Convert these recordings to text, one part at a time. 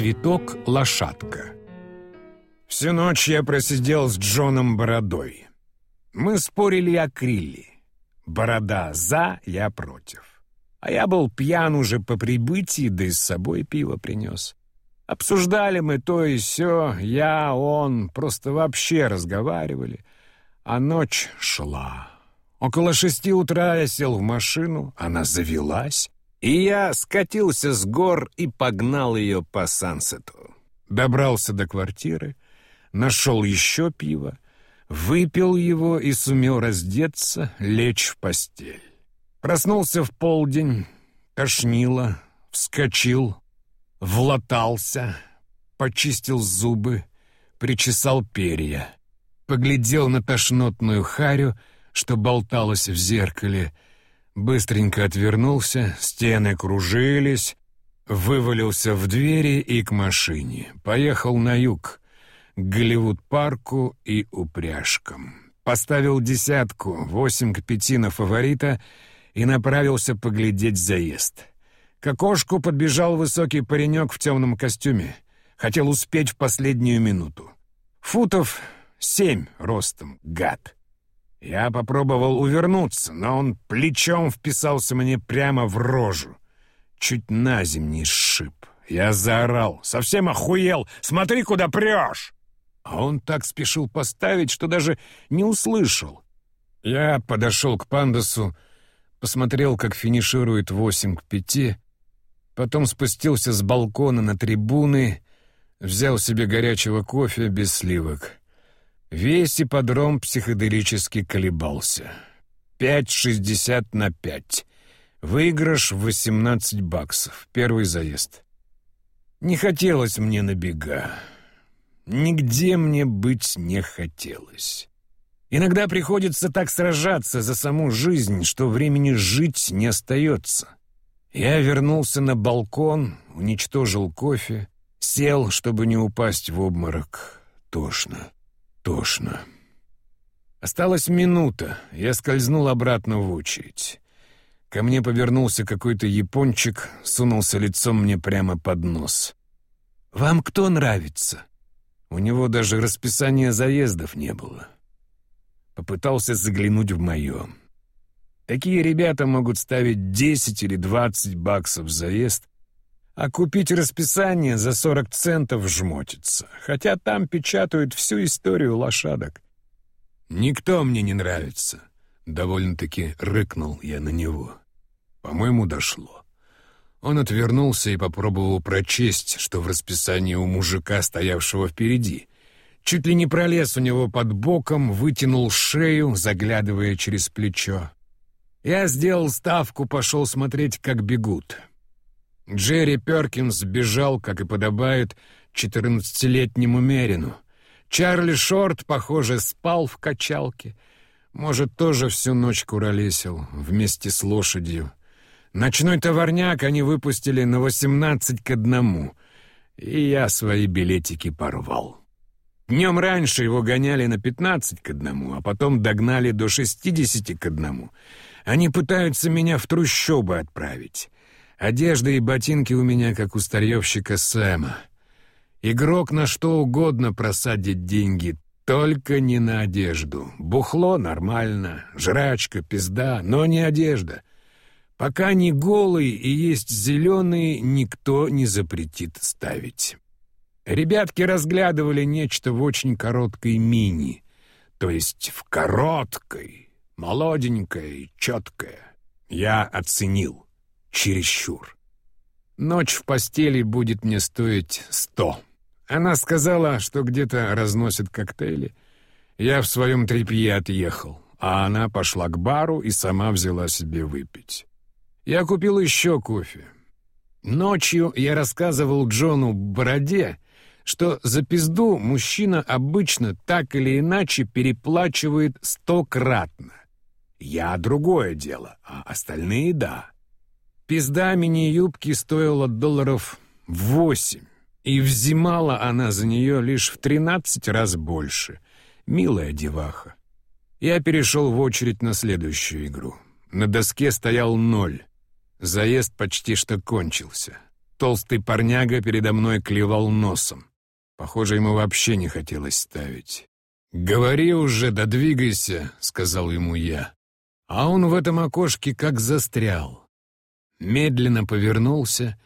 Цветок-лошадка. Всю ночь я просидел с Джоном Бородой. Мы спорили о Крилли. Борода за, я против. А я был пьян уже по прибытии, да и с собой пиво принес. Обсуждали мы то и сё, я, он, просто вообще разговаривали. А ночь шла. Около шести утра я сел в машину, она завелась, и я скатился с гор и погнал ее по Сансету. Добрался до квартиры, нашел еще пиво, выпил его и сумел раздеться, лечь в постель. Проснулся в полдень, тошнило, вскочил, влатался, почистил зубы, причесал перья, поглядел на тошнотную харю, что болталась в зеркале, быстренько отвернулся, стены кружились, вывалился в двери и к машине. Поехал на юг, к Голливуд-парку и упряжкам. Поставил десятку, восемь к пяти на фаворита и направился поглядеть заезд. К окошку подбежал высокий паренек в темном костюме. Хотел успеть в последнюю минуту. Футов семь ростом, гад. Я попробовал увернуться, но он плечом вписался мне прямо в рожу. Чуть на земь не сшиб. Я заорал. «Совсем охуел! Смотри, куда прешь!» А он так спешил поставить, что даже не услышал. Я подошел к пандасу, посмотрел, как финиширует восемь к пяти, потом спустился с балкона на трибуны, взял себе горячего кофе без сливок. Весь ипподром психоделически колебался. Пять шестьдесят на пять. Выигрыш восемнадцать баксов. Первый заезд. Не хотелось мне на бега. Нигде мне быть не хотелось. Иногда приходится так сражаться за саму жизнь, что времени жить не остается. Я вернулся на балкон, уничтожил кофе, сел, чтобы не упасть в обморок. Тошно, тошно. Осталась минута, я скользнул обратно в очередь. Ко мне повернулся какой-то япончик, сунулся лицом мне прямо под нос. «Вам кто нравится?» У него даже расписания заездов не было. Попытался заглянуть в мое. Такие ребята могут ставить 10 или 20 баксов заезд, а купить расписание за 40 центов жмотится, хотя там печатают всю историю лошадок. «Никто мне не нравится», — довольно-таки рыкнул я на него. По-моему, дошло. Он отвернулся и попробовал прочесть, что в расписании у мужика, стоявшего впереди. Чуть ли не пролез у него под боком, вытянул шею, заглядывая через плечо. Я сделал ставку, пошел смотреть, как бегут. Джерри Перкинс бежал, как и подобает, четырнадцатилетнему Мерину. Чарли Шорт, похоже, спал в качалке. Может, тоже всю ночь куролесил вместе с лошадью. Ночной товарняк они выпустили на восемнадцать к одному, и я свои билетики порвал. Днем раньше его гоняли на пятнадцать к одному, а потом догнали до шестидесяти к одному. Они пытаются меня в трущобы отправить. Одежда и ботинки у меня, как у старьевщика Сэма. Игрок на что угодно просадит деньги, только не на одежду. Бухло нормально, жрачка, пизда, но не одежда. Пока не голый и есть зеленый, никто не запретит ставить. Ребятки разглядывали нечто в очень короткой мини, то есть в короткой, молоденькой, четкое. Я оценил. Чересчур. Ночь в постели будет мне стоить сто. Она сказала, что где-то разносит коктейли. Я в своем тряпье отъехал, а она пошла к бару и сама взяла себе выпить. Я купил еще кофе. Ночью я рассказывал Джону Бороде, что за пизду мужчина обычно так или иначе переплачивает стократно. Я другое дело, а остальные — да. Пизда мини-юбки стоила долларов восемь, и взимала она за нее лишь в тринадцать раз больше. Милая деваха. Я перешел в очередь на следующую игру. На доске стоял ноль. Заезд почти что кончился. толстый парняга передо мной клевал носом. Похоже, ему вообще не хотелось ставить. «Говори уже, да двигайся», — сказал ему я. А он в этом окошке как застрял. Медленно повернулся,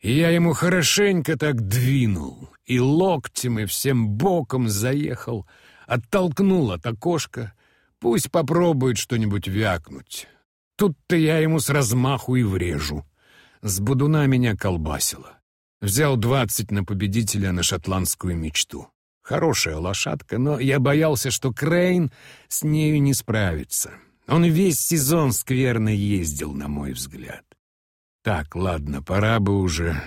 и я ему хорошенько так двинул, и локтем, и всем боком заехал, оттолкнул от окошка, пусть попробует что-нибудь вякнуть. Тут-то я ему с размаху и врежу. С будуна меня колбасило. Взял двадцать на победителя на шотландскую мечту. Хорошая лошадка, но я боялся, что Крейн с нею не справится. Он весь сезон скверно ездил, на мой взгляд. Так, ладно, пора бы уже.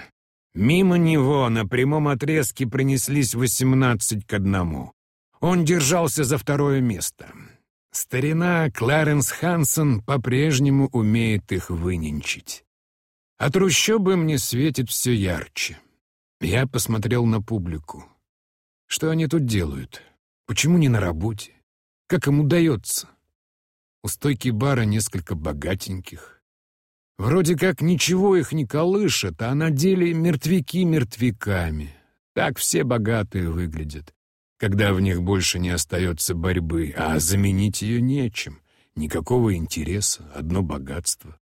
Мимо него на прямом отрезке пронеслись восемнадцать к одному. Он держался за второе место. Старина Кларенс Хансон по-прежнему умеет их выненчить. А трущобы мне светит все ярче. Я посмотрел на публику. Что они тут делают? Почему не на работе? Как им удается? У стойки бара несколько богатеньких. Вроде как ничего их не колышет, а на деле мертвяки мертвяками. Так все богатые выглядят, когда в них больше не остается борьбы, а заменить ее нечем. Никакого интереса, одно богатство.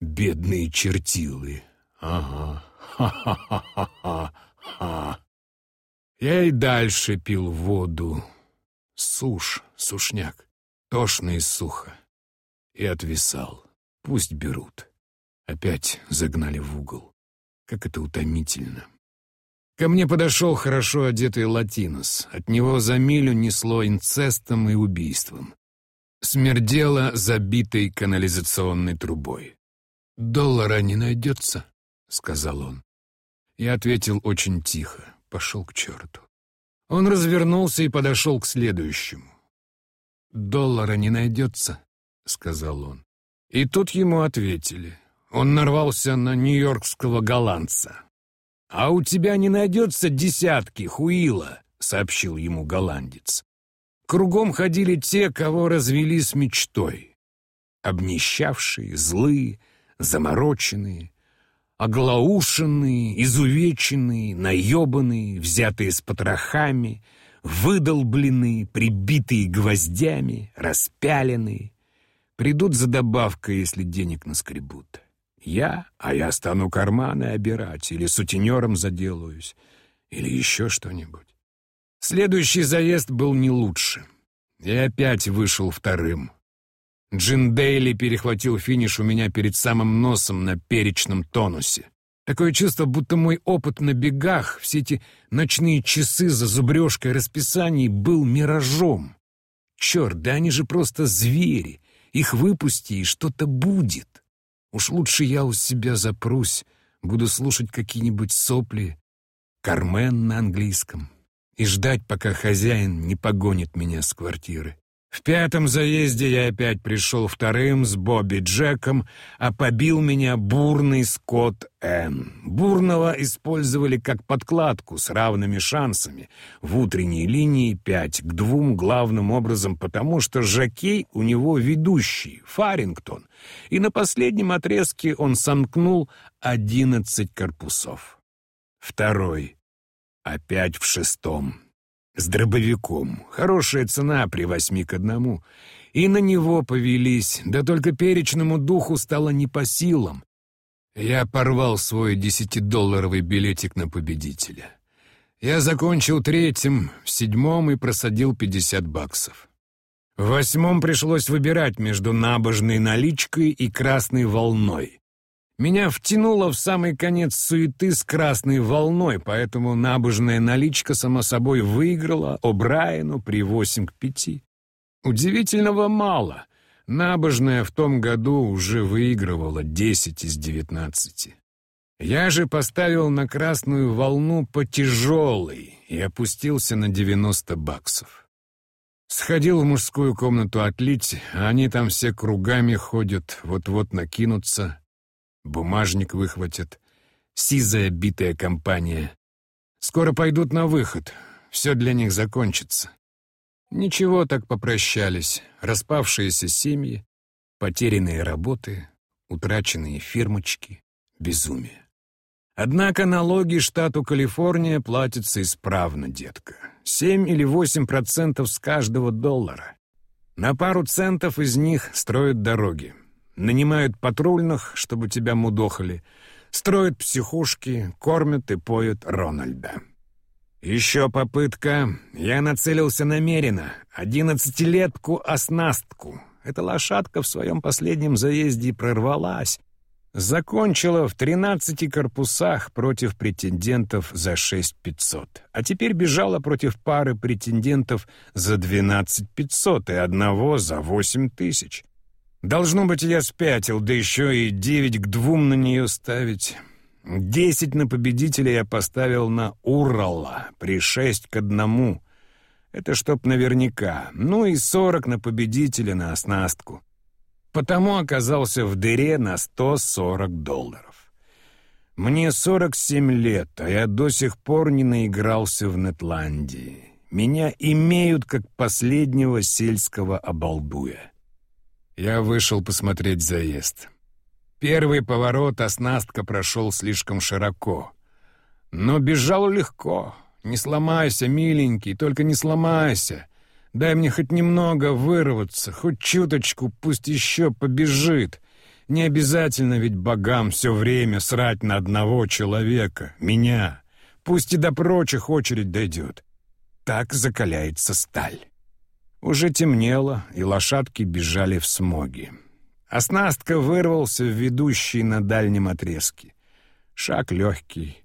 Бедные чертилы. Ага. Ха-ха-ха-ха-ха. Я и дальше пил воду. Сушь, сушняк. Тошно и сухо и отвисал. Пусть берут. Опять загнали в угол. Как это утомительно. Ко мне подошел хорошо одетый латинос. От него за милю несло инцестом и убийством. Смердело забитой канализационной трубой. «Доллара не найдется?» — сказал он. Я ответил очень тихо. Пошел к черту. Он развернулся и подошел к следующему. «Доллара не найдется?» — сказал он. И тут ему ответили. Он нарвался на нью-йоркского голландца. «А у тебя не найдется десятки, Хуила», — сообщил ему голландец. Кругом ходили те, кого развели с мечтой. Обнищавшие, злые, замороченные, оглаушенные, изувеченные, наебанные, взятые с потрохами, выдолбленные, прибитые гвоздями, распяленные, Придут за добавкой, если денег наскребут. Я, а я стану карманы обирать, или сутенером заделаюсь, или еще что-нибудь. Следующий заезд был не лучше. И опять вышел вторым. Джин Дейли перехватил финиш у меня перед самым носом на перечном тонусе. Такое чувство, будто мой опыт на бегах, все эти ночные часы за зубрежкой расписаний был миражом. Черт, да они же просто звери. Их выпусти, и что-то будет. Уж лучше я у себя запрусь, буду слушать какие-нибудь сопли, Кармен на английском, и ждать, пока хозяин не погонит меня с квартиры. В пятом заезде я опять пришел вторым с Бобби Джеком, а побил меня бурный Скотт Н. Бурного использовали как подкладку с равными шансами в утренней линии 5 к двум главным образом, потому что Жакей у него ведущий, Фарингтон, и на последнем отрезке он сомкнул 11 корпусов. Второй. Опять в шестом с дробовиком. Хорошая цена при восьми к одному. И на него повелись, да только перечному духу стало не по силам. Я порвал свой десятидолларовый билетик на победителя. Я закончил третьим, в седьмом и просадил пятьдесят баксов. В восьмом пришлось выбирать между набожной наличкой и красной волной. Меня втянуло в самый конец суеты с красной волной, поэтому набожная наличка, само собой, выиграла О'Брайену при 8 к 5. Удивительного мало. Набожная в том году уже выигрывала 10 из 19. Я же поставил на красную волну по тяжелой и опустился на 90 баксов. Сходил в мужскую комнату отлить, а они там все кругами ходят, вот-вот накинутся — Бумажник выхватят. Сизая битая компания. Скоро пойдут на выход. Все для них закончится. Ничего, так попрощались. Распавшиеся семьи, потерянные работы, утраченные фирмочки, безумие. Однако налоги штату Калифорния платятся исправно, детка. Семь или восемь процентов с каждого доллара. На пару центов из них строят дороги. Нанимают патрульных, чтобы тебя мудохали. Строят психушки, кормят и поют Рональда. Еще попытка. Я нацелился намеренно. Одиннадцатилетку-оснастку. Эта лошадка в своем последнем заезде прорвалась. Закончила в 13 корпусах против претендентов за 6500, а теперь бежала против пары претендентов за 12500 и одного за 8000. Должно быть, я спятил, да еще и 9 к двум на нее ставить. 10 на победителя я поставил на Урала при 6 к одному. Это чтоб наверняка. Ну и 40 на победителя на оснастку потому оказался в дыре на 140 долларов. Мне 47 лет, а я до сих пор не наигрался в Нетландии. Меня имеют как последнего сельского обалдуя. Я вышел посмотреть заезд. Первый поворот оснастка прошел слишком широко. Но бежал легко. Не сломайся, миленький, только не сломайся. Дай мне хоть немного вырваться, хоть чуточку, пусть еще побежит. Не обязательно ведь богам все время срать на одного человека, меня. Пусть и до прочих очередь дойдет. Так закаляется сталь. Уже темнело, и лошадки бежали в смоге. Оснастка вырвался в ведущий на дальнем отрезке. Шаг легкий,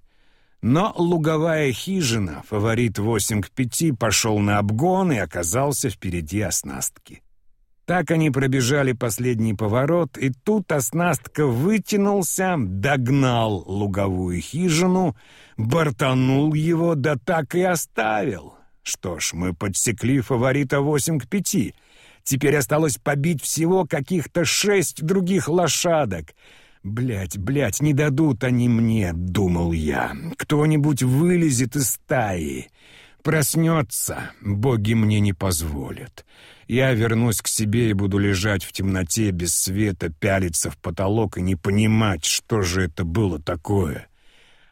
но луговая хижина, фаворит 8 к 5, пошел на обгон и оказался впереди оснастки. Так они пробежали последний поворот, и тут оснастка вытянулся, догнал луговую хижину, бортанул его, да так и оставил. Что ж, мы подсекли фаворита 8 к 5. Теперь осталось побить всего каких-то шесть других лошадок — «Блядь, блядь, не дадут они мне», — думал я. «Кто-нибудь вылезет из стаи. Проснется, боги мне не позволят. Я вернусь к себе и буду лежать в темноте без света, пялиться в потолок и не понимать, что же это было такое».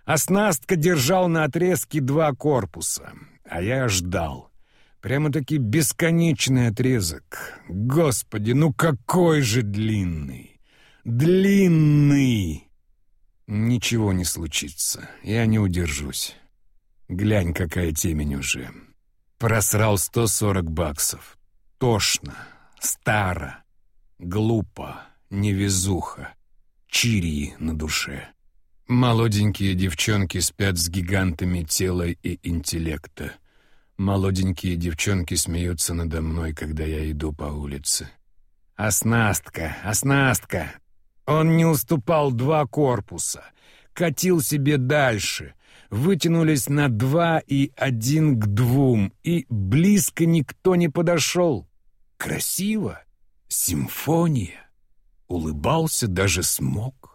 Оснастка держал на отрезке два корпуса, а я ждал. Прямо-таки бесконечный отрезок. Господи, ну какой же длинный! длинный. Ничего не случится, я не удержусь. Глянь, какая темень уже. Просрал 140 баксов. Тошно, старо, глупо, невезуха, чирии на душе. Молоденькие девчонки спят с гигантами тела и интеллекта. Молоденькие девчонки смеются надо мной, когда я иду по улице. «Оснастка, оснастка!» Он не уступал два корпуса, катил себе дальше, вытянулись на два и один к двум, и близко никто не подошел. Красиво, симфония, улыбался даже смог.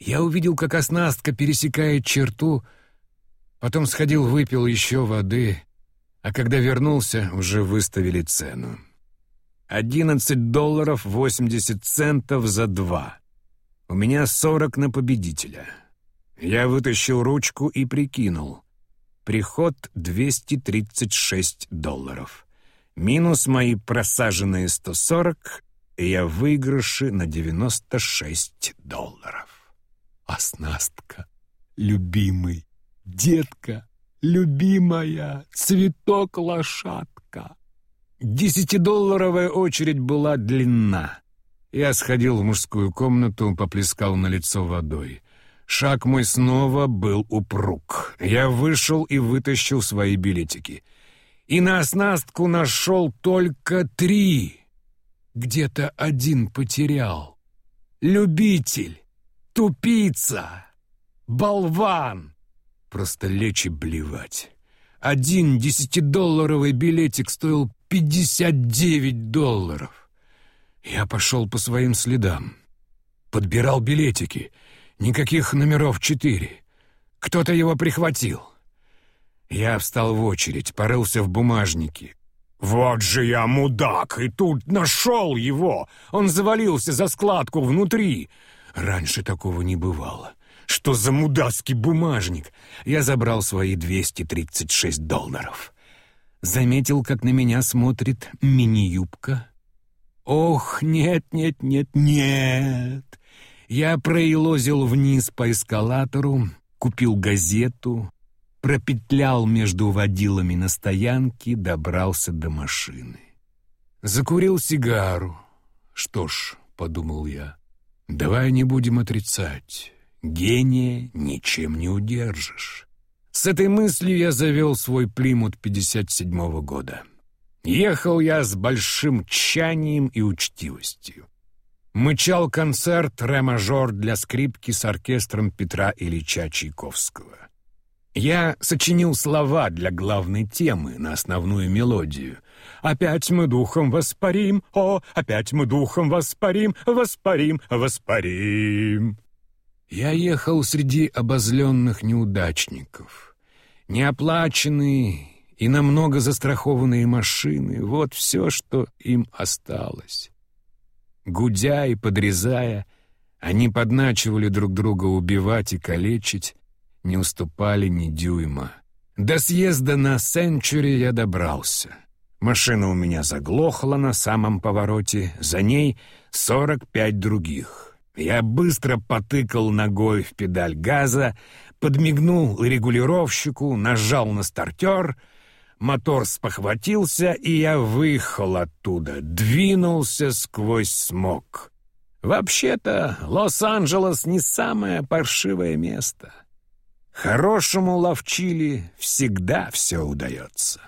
Я увидел, как оснастка пересекает черту, потом сходил, выпил еще воды, а когда вернулся, уже выставили цену. Одиннадцать долларов восемьдесят центов за два. У меня сорок на победителя. Я вытащил ручку и прикинул. Приход 236 долларов. Минус мои просаженные 140, и я в выигрыше на 96 долларов. Оснастка, любимый, детка, любимая, цветок-лошадка. Десятидолларовая очередь была длинна. Я сходил в мужскую комнату, поплескал на лицо водой. Шаг мой снова был упруг. Я вышел и вытащил свои билетики. И на оснастку нашел только три. Где-то один потерял. Любитель, тупица, болван. Просто лечь и блевать. Один десятидолларовый билетик стоил пятьдесят девять долларов. Я пошел по своим следам. Подбирал билетики. Никаких номеров четыре. Кто-то его прихватил. Я встал в очередь, порылся в бумажнике. «Вот же я мудак, и тут нашел его! Он завалился за складку внутри!» Раньше такого не бывало. что за мудацкий бумажник? Я забрал свои 236 долларов. Заметил, как на меня смотрит мини-юбка. Ох, нет, нет, нет, нет. Я проилозил вниз по эскалатору, купил газету, пропетлял между водилами на стоянке, добрался до машины. Закурил сигару. Что ж, подумал я, давай не будем отрицать. Гения ничем не удержишь. С этой мыслью я завел свой Плимут 57-го года. Ехал я с большим тщанием и учтивостью. Мычал концерт «Ре-мажор» для скрипки с оркестром Петра Ильича Чайковского. Я сочинил слова для главной темы на основную мелодию. «Опять мы духом воспарим, о, опять мы духом воспарим, воспарим, воспарим». Я ехал среди обозленных неудачников. Неоплаченные и намного застрахованные машины — вот все, что им осталось. Гудя и подрезая, они подначивали друг друга убивать и калечить, не уступали ни дюйма. До съезда на Сенчури я добрался. Машина у меня заглохла на самом повороте, за ней сорок пять других. Я быстро потыкал ногой в педаль газа, подмигнул регулировщику, нажал на стартер, мотор спохватился, и я выехал оттуда, двинулся сквозь смог. Вообще-то, Лос-Анджелес не самое паршивое место. Хорошему ловчили всегда все удается.